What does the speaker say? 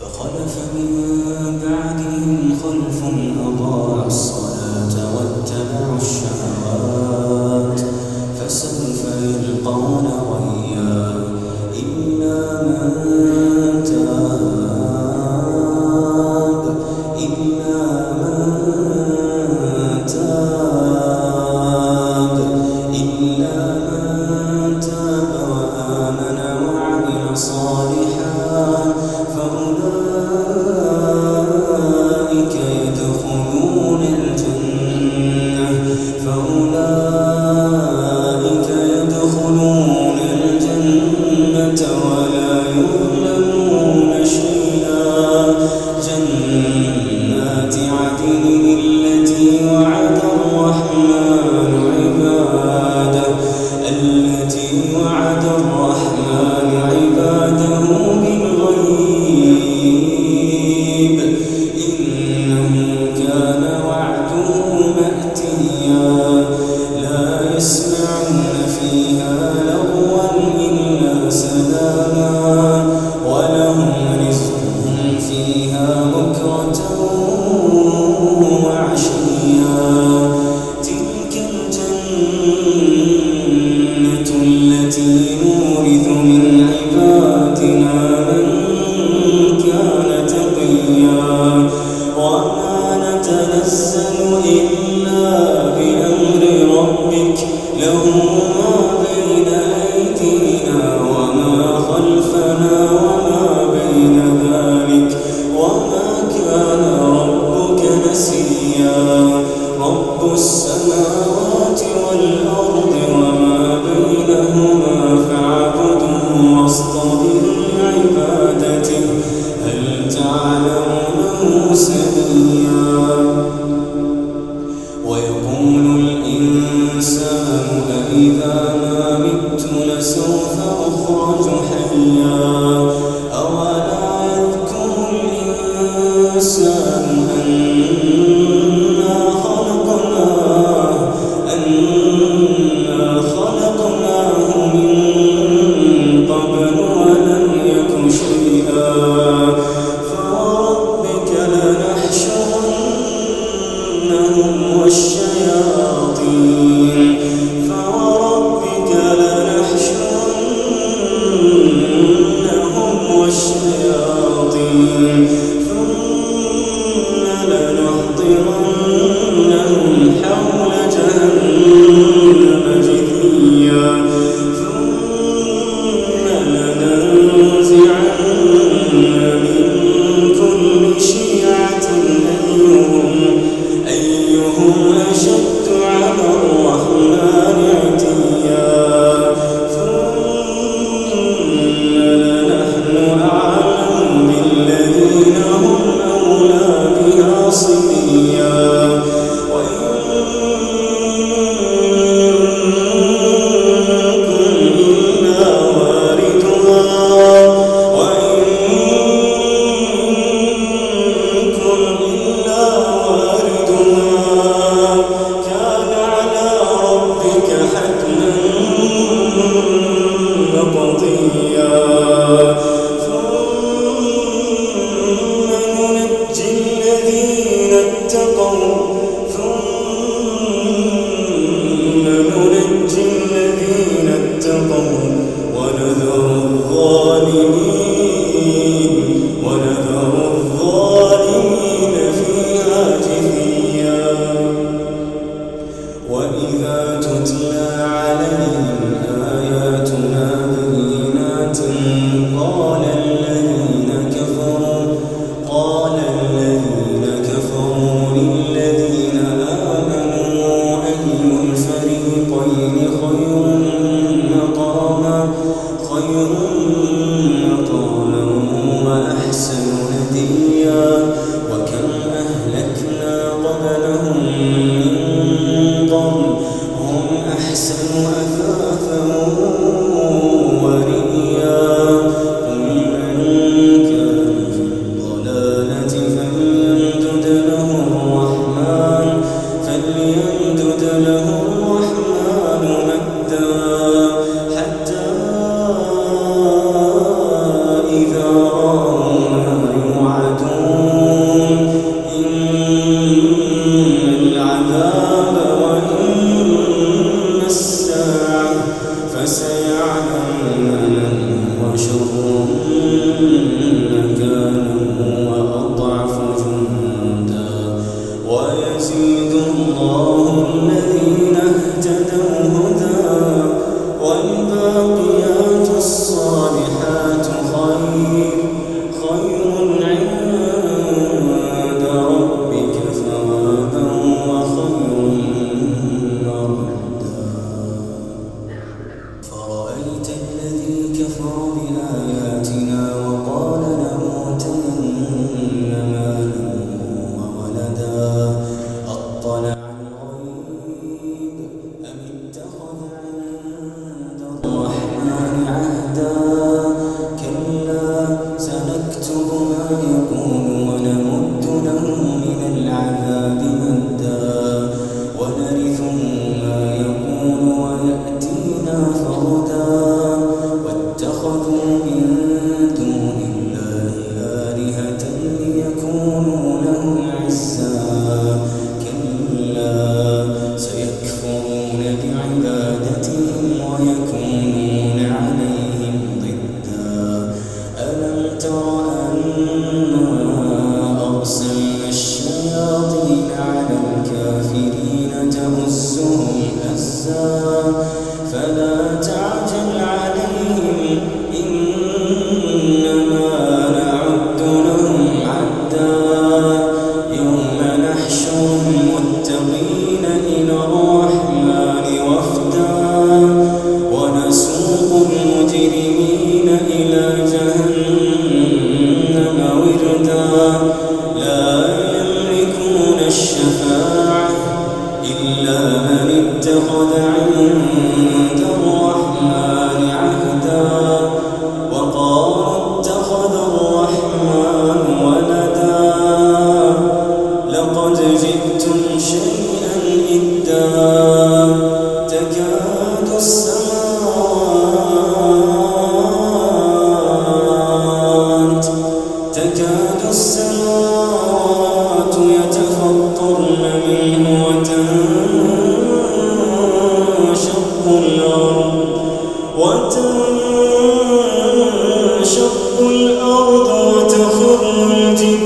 فخلف من بعدهم خلف أضاعوا الصلاة واتبعوا الشهوات فسوف يلقون غيا إلا من تاب إلا أإذا ما مت لسوف كفر بآياتنا Lord